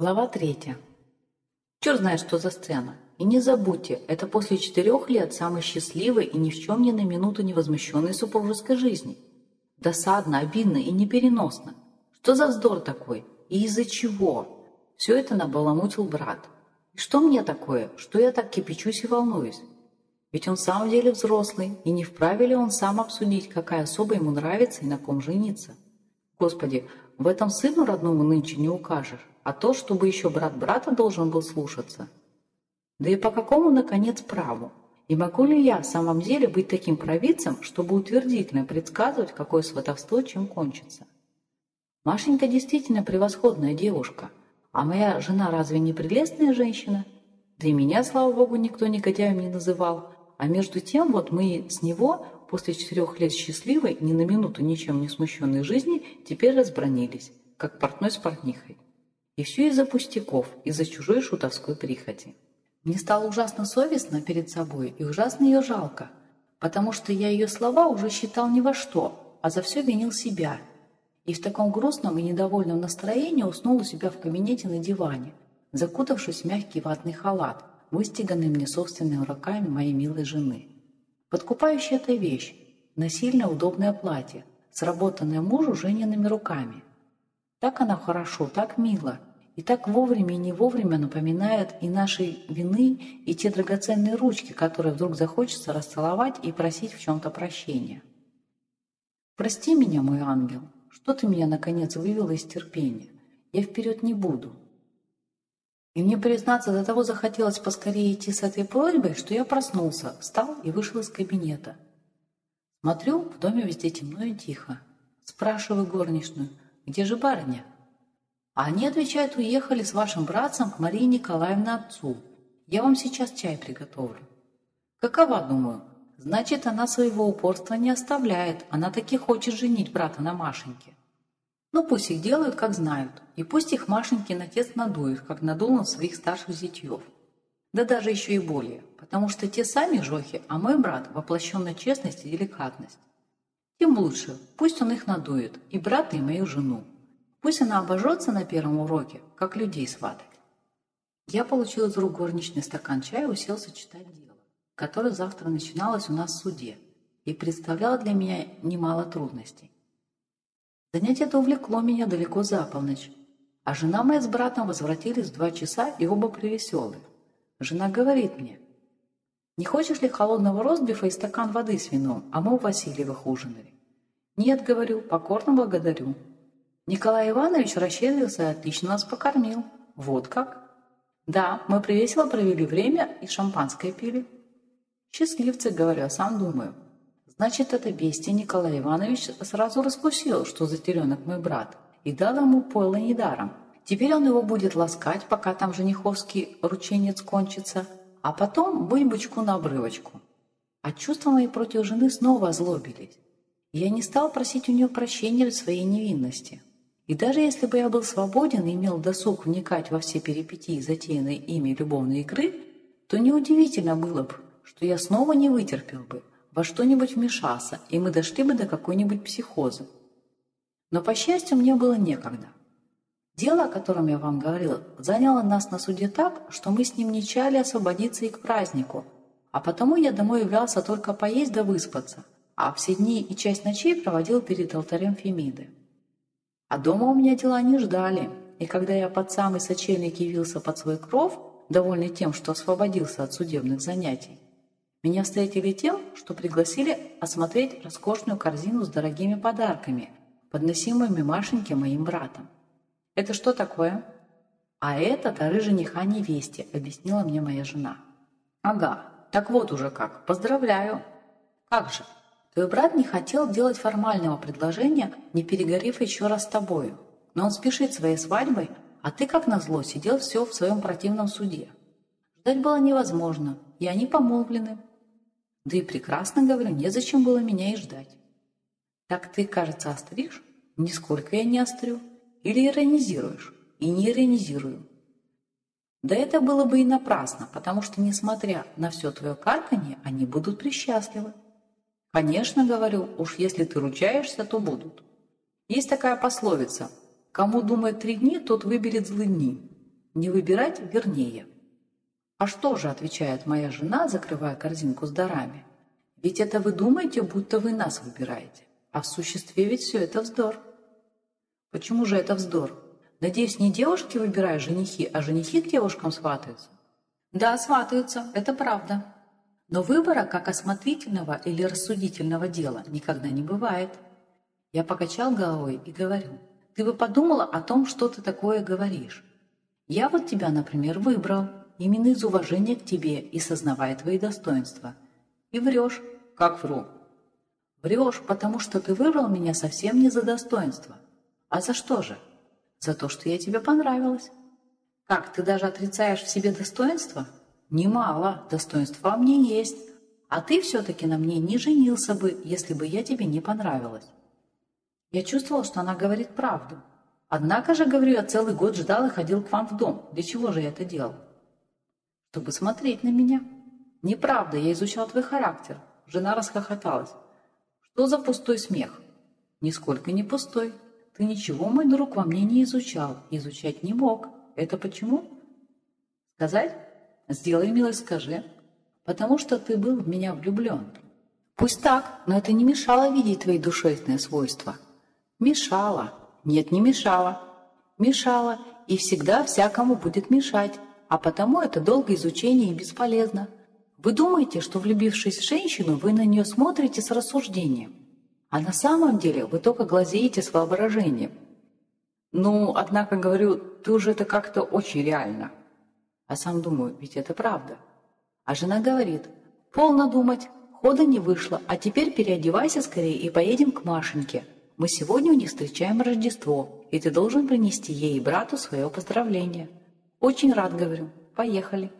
Глава третья. Черт знает, что за сцена. И не забудьте, это после четырех лет самой счастливой и ни в чем ни на минуту не возмущенной супружеской жизни. Досадно, обидно и непереносно. Что за вздор такой? И из-за чего? Все это набаламутил брат. И что мне такое, что я так кипячусь и волнуюсь? Ведь он в самом деле взрослый, и не вправе ли он сам обсудить, какая особа ему нравится и на ком жениться? Господи, в этом сыну родному нынче не укажешь, а то, чтобы еще брат брата должен был слушаться. Да и по какому, наконец, праву? И могу ли я в самом деле быть таким провидцем, чтобы утвердительно предсказывать, какое сватовство чем кончится? Машенька действительно превосходная девушка, а моя жена разве не прелестная женщина? Да и меня, слава богу, никто негодяем не называл, а между тем вот мы с него после четырех лет счастливой, ни на минуту ничем не смущенной жизни, теперь разбронились, как портной с портнихой. И все из-за пустяков, из-за чужой шутовской прихоти. Мне стало ужасно совестно перед собой и ужасно ее жалко, потому что я ее слова уже считал ни во что, а за все винил себя. И в таком грустном и недовольном настроении уснул у себя в кабинете на диване, закутавшись в мягкий ватный халат – выстиганный мне собственными руками моей милой жены. Подкупающая эта вещь, насильно удобное платье, сработанное мужу Жениными руками. Так она хорошо, так мило, и так вовремя и не вовремя напоминает и нашей вины, и те драгоценные ручки, которые вдруг захочется расцеловать и просить в чем-то прощения. «Прости меня, мой ангел, что ты меня, наконец, вывела из терпения. Я вперед не буду, и мне, признаться, до того захотелось поскорее идти с этой просьбой, что я проснулся, встал и вышел из кабинета. Смотрю, в доме везде темно и тихо. Спрашиваю горничную, где же барыня? А они отвечают, уехали с вашим братцем к Марии Николаевне отцу. Я вам сейчас чай приготовлю. Какова, думаю? Значит, она своего упорства не оставляет. Она таки хочет женить брата на Машеньке. Ну, пусть их делают, как знают, и пусть их Машенькин отец надует, как надул он своих старших зятьев. Да даже еще и более, потому что те сами жохи, а мой брат – воплощенная честность и деликатность. Тем лучше, пусть он их надует, и брата, и мою жену. Пусть она обожжется на первом уроке, как людей сватать. Я получил из рук горничный стакан чая и уселся читать дело, которое завтра начиналось у нас в суде, и представляло для меня немало трудностей. Занятие это увлекло меня далеко за полночь, а жена моя с братом возвратились в два часа и оба привеселые. Жена говорит мне, «Не хочешь ли холодного ростбифа и стакан воды с вином, а мы у Васильевых ужинали?» «Нет, — говорю, — покорно благодарю». Николай Иванович расщедрился и отлично нас покормил. Вот как? Да, мы привесело провели время и шампанское пили. Счастливцы, говорю, а сам думаю. Значит, это бестия Николай Иванович сразу раскусил, что за теленок мой брат, и дал ему пойло недаром. Теперь он его будет ласкать, пока там жениховский рученец кончится, а потом бычку на обрывочку. А чувства мои против жены снова озлобились. Я не стал просить у нее прощения в своей невинности. И даже если бы я был свободен и имел досуг вникать во все перипетии затеянной ими любовной игры, то неудивительно было бы, что я снова не вытерпел бы, во что-нибудь вмешался, и мы дошли бы до какой-нибудь психоза. Но, по счастью, мне было некогда. Дело, о котором я вам говорил, заняло нас на суде так, что мы с ним не чали освободиться и к празднику, а потому я домой являлся только поесть да выспаться, а все дни и часть ночей проводил перед алтарем Фемиды. А дома у меня дела не ждали, и когда я под самый сочельник явился под свой кров, довольный тем, что освободился от судебных занятий, меня встретили тем, что пригласили осмотреть роскошную корзину с дорогими подарками, подносимыми Машеньке моим братом. «Это что такое?» «А это дары жениха невесте», — объяснила мне моя жена. «Ага, так вот уже как, поздравляю». «Как же, твой брат не хотел делать формального предложения, не перегорев еще раз с тобою, но он спешит своей свадьбой, а ты, как назло, сидел все в своем противном суде. Ждать было невозможно, и они помолвлены, да и прекрасно говорю, незачем было меня и ждать. Так ты, кажется, остришь? Нисколько я не острю. Или иронизируешь? И не иронизирую. Да это было бы и напрасно, потому что, несмотря на все твое карканье, они будут присчастливы. Конечно, говорю, уж если ты ручаешься, то будут. Есть такая пословица «Кому думает три дни, тот выберет злые дни». Не выбирать вернее. А что же, отвечает моя жена, закрывая корзинку с дарами. Ведь это вы думаете, будто вы нас выбираете. А в существе ведь все это вздор. Почему же это вздор? Надеюсь, не девушки выбирают женихи, а женихи к девушкам сватаются? Да, сватаются, это правда. Но выбора как осмотрительного или рассудительного дела никогда не бывает. Я покачал головой и говорю, ты бы подумала о том, что ты такое говоришь. Я вот тебя, например, выбрал, именно из уважения к тебе и сознавая твои достоинства. И врешь. Как вру? Врешь, потому что ты выбрал меня совсем не за достоинство. А за что же? За то, что я тебе понравилась. Как, ты даже отрицаешь в себе достоинство? Немало, достоинства во мне есть. А ты все-таки на мне не женился бы, если бы я тебе не понравилась. Я чувствовал, что она говорит правду. Однако же, говорю, я целый год ждал и ходил к вам в дом. Для чего же я это делал? Чтобы смотреть на меня. Неправда, я изучал твой характер. Жена расхохоталась. Что за пустой смех? Нисколько не пустой. Ты ничего, мой друг, во мне не изучал. Изучать не мог. Это почему? Сказать? Сделай милость, скажи. Потому что ты был в меня влюблен. Пусть так, но это не мешало видеть твои душевные свойства. Мешало. Нет, не мешало. Мешало и всегда всякому будет мешать. А потому это долгое изучение и бесполезно. Вы думаете, что влюбившись в женщину, вы на нее смотрите с рассуждением. А на самом деле вы только глазеете с воображением. Ну, однако, говорю, ты уже это как-то очень реально. А сам думаю, ведь это правда. А жена говорит, полно думать, хода не вышло, а теперь переодевайся скорее и поедем к Машеньке. Мы сегодня у них встречаем Рождество, и ты должен принести ей и брату свое поздравление. Очень рад, говорю. Поехали.